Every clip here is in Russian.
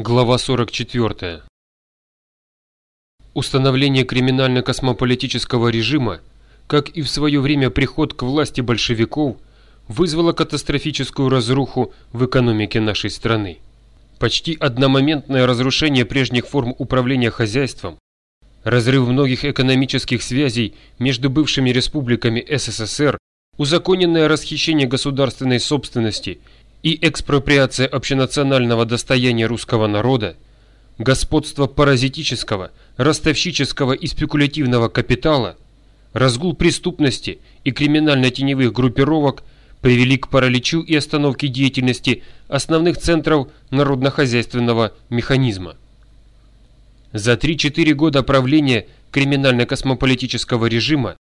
Глава 44. Установление криминально-космополитического режима, как и в свое время приход к власти большевиков, вызвало катастрофическую разруху в экономике нашей страны. Почти одномоментное разрушение прежних форм управления хозяйством, разрыв многих экономических связей между бывшими республиками СССР, узаконенное расхищение государственной собственности – и экспроприация общенационального достояния русского народа, господство паразитического, ростовщического и спекулятивного капитала, разгул преступности и криминально-теневых группировок привели к параличу и остановке деятельности основных центров народно-хозяйственного механизма. За 3-4 года правления криминально-космополитического режима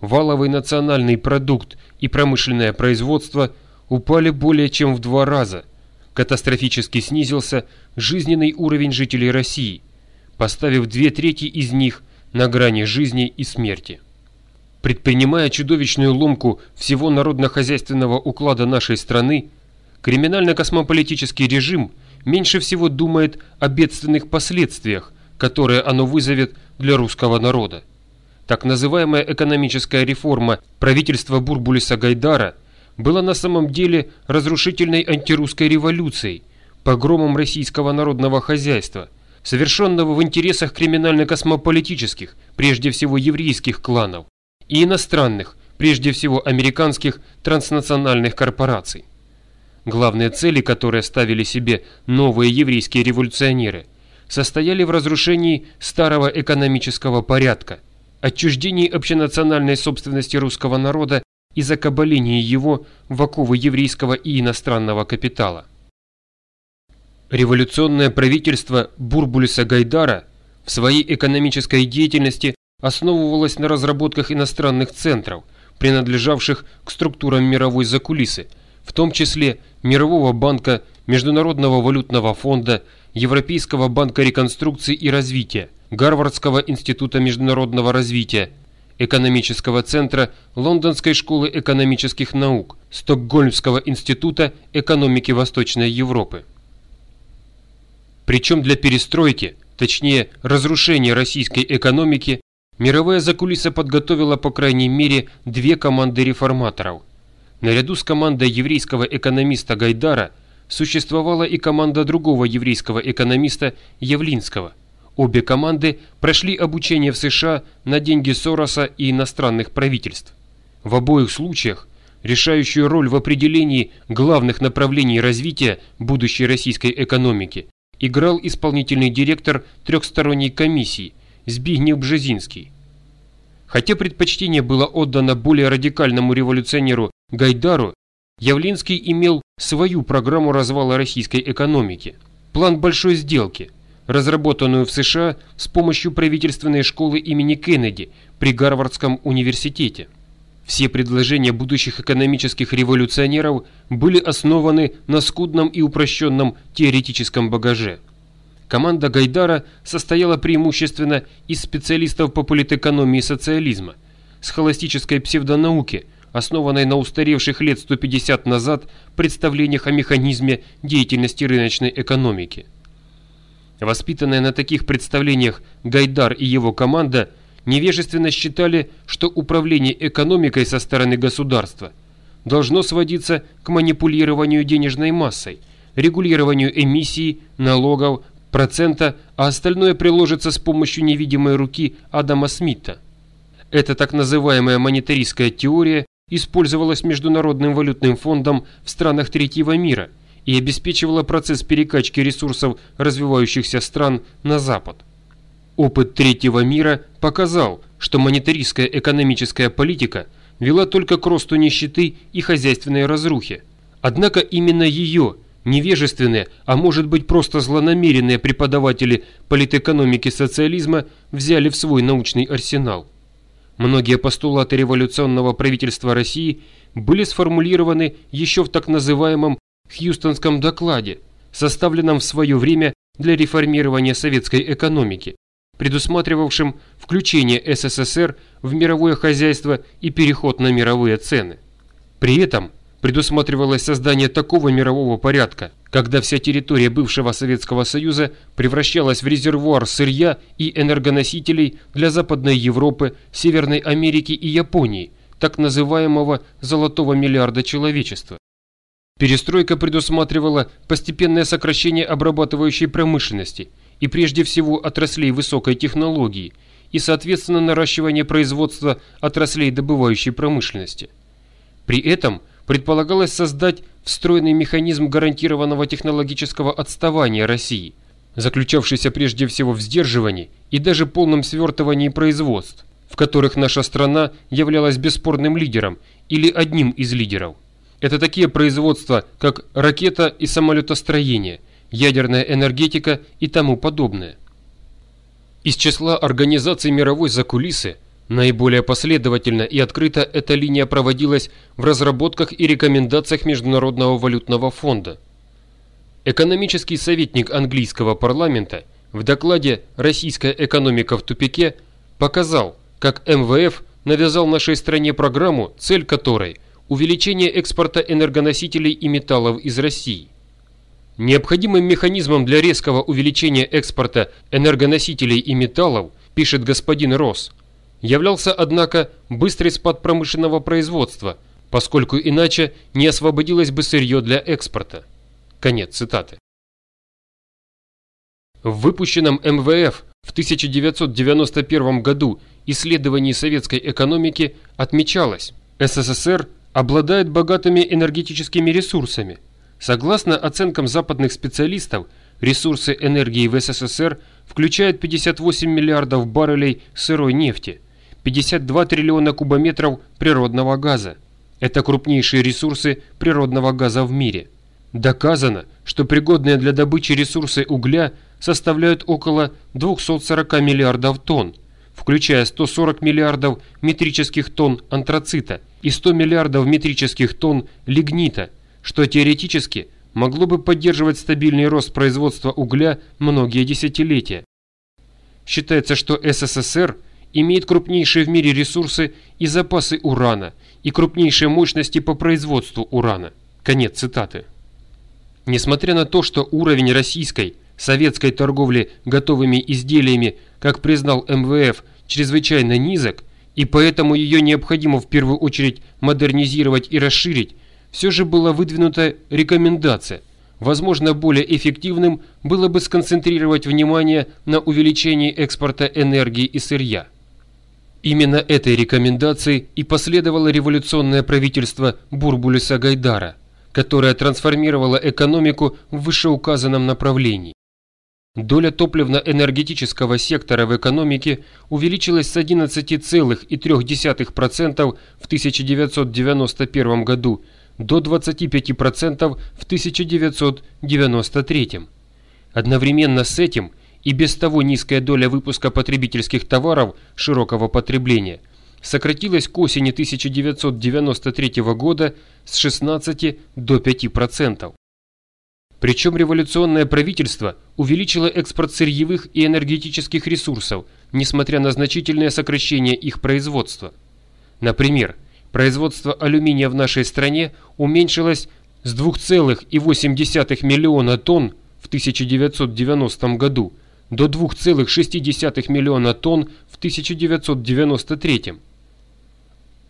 валовый национальный продукт и промышленное производство – упали более чем в два раза. Катастрофически снизился жизненный уровень жителей России, поставив две трети из них на грани жизни и смерти. Предпринимая чудовищную ломку всего народно-хозяйственного уклада нашей страны, криминально-космополитический режим меньше всего думает о бедственных последствиях, которые оно вызовет для русского народа. Так называемая экономическая реформа правительства Бурбулиса Гайдара – было на самом деле разрушительной антирусской революцией, погромом российского народного хозяйства, совершенного в интересах криминально-космополитических, прежде всего еврейских кланов, и иностранных, прежде всего американских транснациональных корпораций. Главные цели, которые ставили себе новые еврейские революционеры, состояли в разрушении старого экономического порядка, отчуждении общенациональной собственности русского народа и закабалении его в оковы еврейского и иностранного капитала. Революционное правительство Бурбулиса Гайдара в своей экономической деятельности основывалось на разработках иностранных центров, принадлежавших к структурам мировой закулисы, в том числе Мирового банка, Международного валютного фонда, Европейского банка реконструкции и развития, Гарвардского института международного развития, экономического центра Лондонской школы экономических наук, Стокгольмского института экономики Восточной Европы. Причем для перестройки, точнее разрушения российской экономики, мировая закулиса подготовила по крайней мере две команды реформаторов. Наряду с командой еврейского экономиста Гайдара существовала и команда другого еврейского экономиста Явлинского – Обе команды прошли обучение в США на деньги Сороса и иностранных правительств. В обоих случаях решающую роль в определении главных направлений развития будущей российской экономики играл исполнительный директор трехсторонней комиссии Збигнев Бжезинский. Хотя предпочтение было отдано более радикальному революционеру Гайдару, Явлинский имел свою программу развала российской экономики, план большой сделки – разработанную в США с помощью правительственной школы имени Кеннеди при Гарвардском университете. Все предложения будущих экономических революционеров были основаны на скудном и упрощенном теоретическом багаже. Команда Гайдара состояла преимущественно из специалистов по политэкономии социализма, схоластической псевдонауки, основанной на устаревших лет 150 назад представлениях о механизме деятельности рыночной экономики. Воспитанные на таких представлениях Гайдар и его команда невежественно считали, что управление экономикой со стороны государства должно сводиться к манипулированию денежной массой, регулированию эмиссий, налогов, процента, а остальное приложится с помощью невидимой руки Адама Смита. Эта так называемая монетаристская теория использовалась Международным валютным фондом в странах третьего мира – и обеспечивала процесс перекачки ресурсов развивающихся стран на Запад. Опыт третьего мира показал, что монетаристская экономическая политика вела только к росту нищеты и хозяйственной разрухи. Однако именно ее невежественные, а может быть просто злонамеренные преподаватели политэкономики социализма взяли в свой научный арсенал. Многие постулаты революционного правительства России были сформулированы еще в так называемом Хьюстонском докладе, составленном в свое время для реформирования советской экономики, предусматривавшем включение СССР в мировое хозяйство и переход на мировые цены. При этом предусматривалось создание такого мирового порядка, когда вся территория бывшего Советского Союза превращалась в резервуар сырья и энергоносителей для Западной Европы, Северной Америки и Японии, так называемого «золотого миллиарда человечества». Перестройка предусматривала постепенное сокращение обрабатывающей промышленности и прежде всего отраслей высокой технологии и, соответственно, наращивание производства отраслей добывающей промышленности. При этом предполагалось создать встроенный механизм гарантированного технологического отставания России, заключавшийся прежде всего в сдерживании и даже полном свертывании производств, в которых наша страна являлась бесспорным лидером или одним из лидеров – это такие производства, как ракета и самолетостроение, ядерная энергетика и тому подобное. Из числа организаций мировой закулисы наиболее последовательно и открыто эта линия проводилась в разработках и рекомендациях Международного валютного фонда. Экономический советник английского парламента в докладе «Российская экономика в тупике» показал, как МВФ навязал нашей стране программу, цель которой – увеличение экспорта энергоносителей и металлов из России. Необходимым механизмом для резкого увеличения экспорта энергоносителей и металлов, пишет господин Росс, являлся, однако, быстрый спад промышленного производства, поскольку иначе не освободилось бы сырье для экспорта. Конец цитаты. В выпущенном МВФ в 1991 году исследовании советской экономики отмечалось, СССР обладает богатыми энергетическими ресурсами. Согласно оценкам западных специалистов, ресурсы энергии в СССР включают 58 миллиардов баррелей сырой нефти, 52 триллиона кубометров природного газа. Это крупнейшие ресурсы природного газа в мире. Доказано, что пригодные для добычи ресурсы угля составляют около 240 миллиардов тонн, включая 140 миллиардов метрических тонн антрацита и 100 миллиардов метрических тонн лигнита, что теоретически могло бы поддерживать стабильный рост производства угля многие десятилетия. Считается, что СССР имеет крупнейшие в мире ресурсы и запасы урана и крупнейшие мощности по производству урана. Конец цитаты. Несмотря на то, что уровень российской, советской торговли готовыми изделиями, как признал МВФ, чрезвычайно низок, и поэтому ее необходимо в первую очередь модернизировать и расширить, все же была выдвинута рекомендация. Возможно, более эффективным было бы сконцентрировать внимание на увеличении экспорта энергии и сырья. Именно этой рекомендации и последовало революционное правительство Бурбулиса Гайдара, которое трансформировало экономику в вышеуказанном направлении. Доля топливно-энергетического сектора в экономике увеличилась с 11,3% в 1991 году до 25% в 1993. Одновременно с этим и без того низкая доля выпуска потребительских товаров широкого потребления сократилась к осени 1993 года с 16 до 5%. Причем революционное правительство увеличило экспорт сырьевых и энергетических ресурсов, несмотря на значительное сокращение их производства. Например, производство алюминия в нашей стране уменьшилось с 2,8 миллиона тонн в 1990 году до 2,6 миллиона тонн в 1993.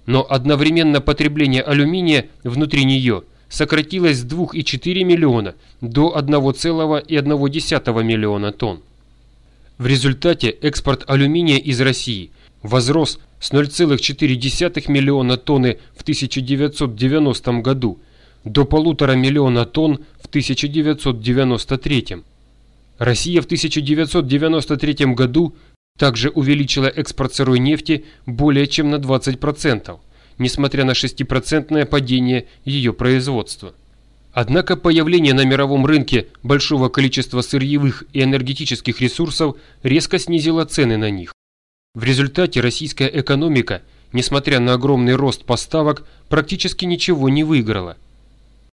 Но одновременно потребление алюминия внутри нее – сократилось с 2,4 миллиона до 1,1 миллиона тонн. В результате экспорт алюминия из России возрос с 0,4 миллиона тонны в 1990 году до полутора миллиона тонн в 1993. Россия в 1993 году также увеличила экспорт сырой нефти более чем на 20% несмотря на 6% падение ее производства. Однако появление на мировом рынке большого количества сырьевых и энергетических ресурсов резко снизило цены на них. В результате российская экономика, несмотря на огромный рост поставок, практически ничего не выиграла –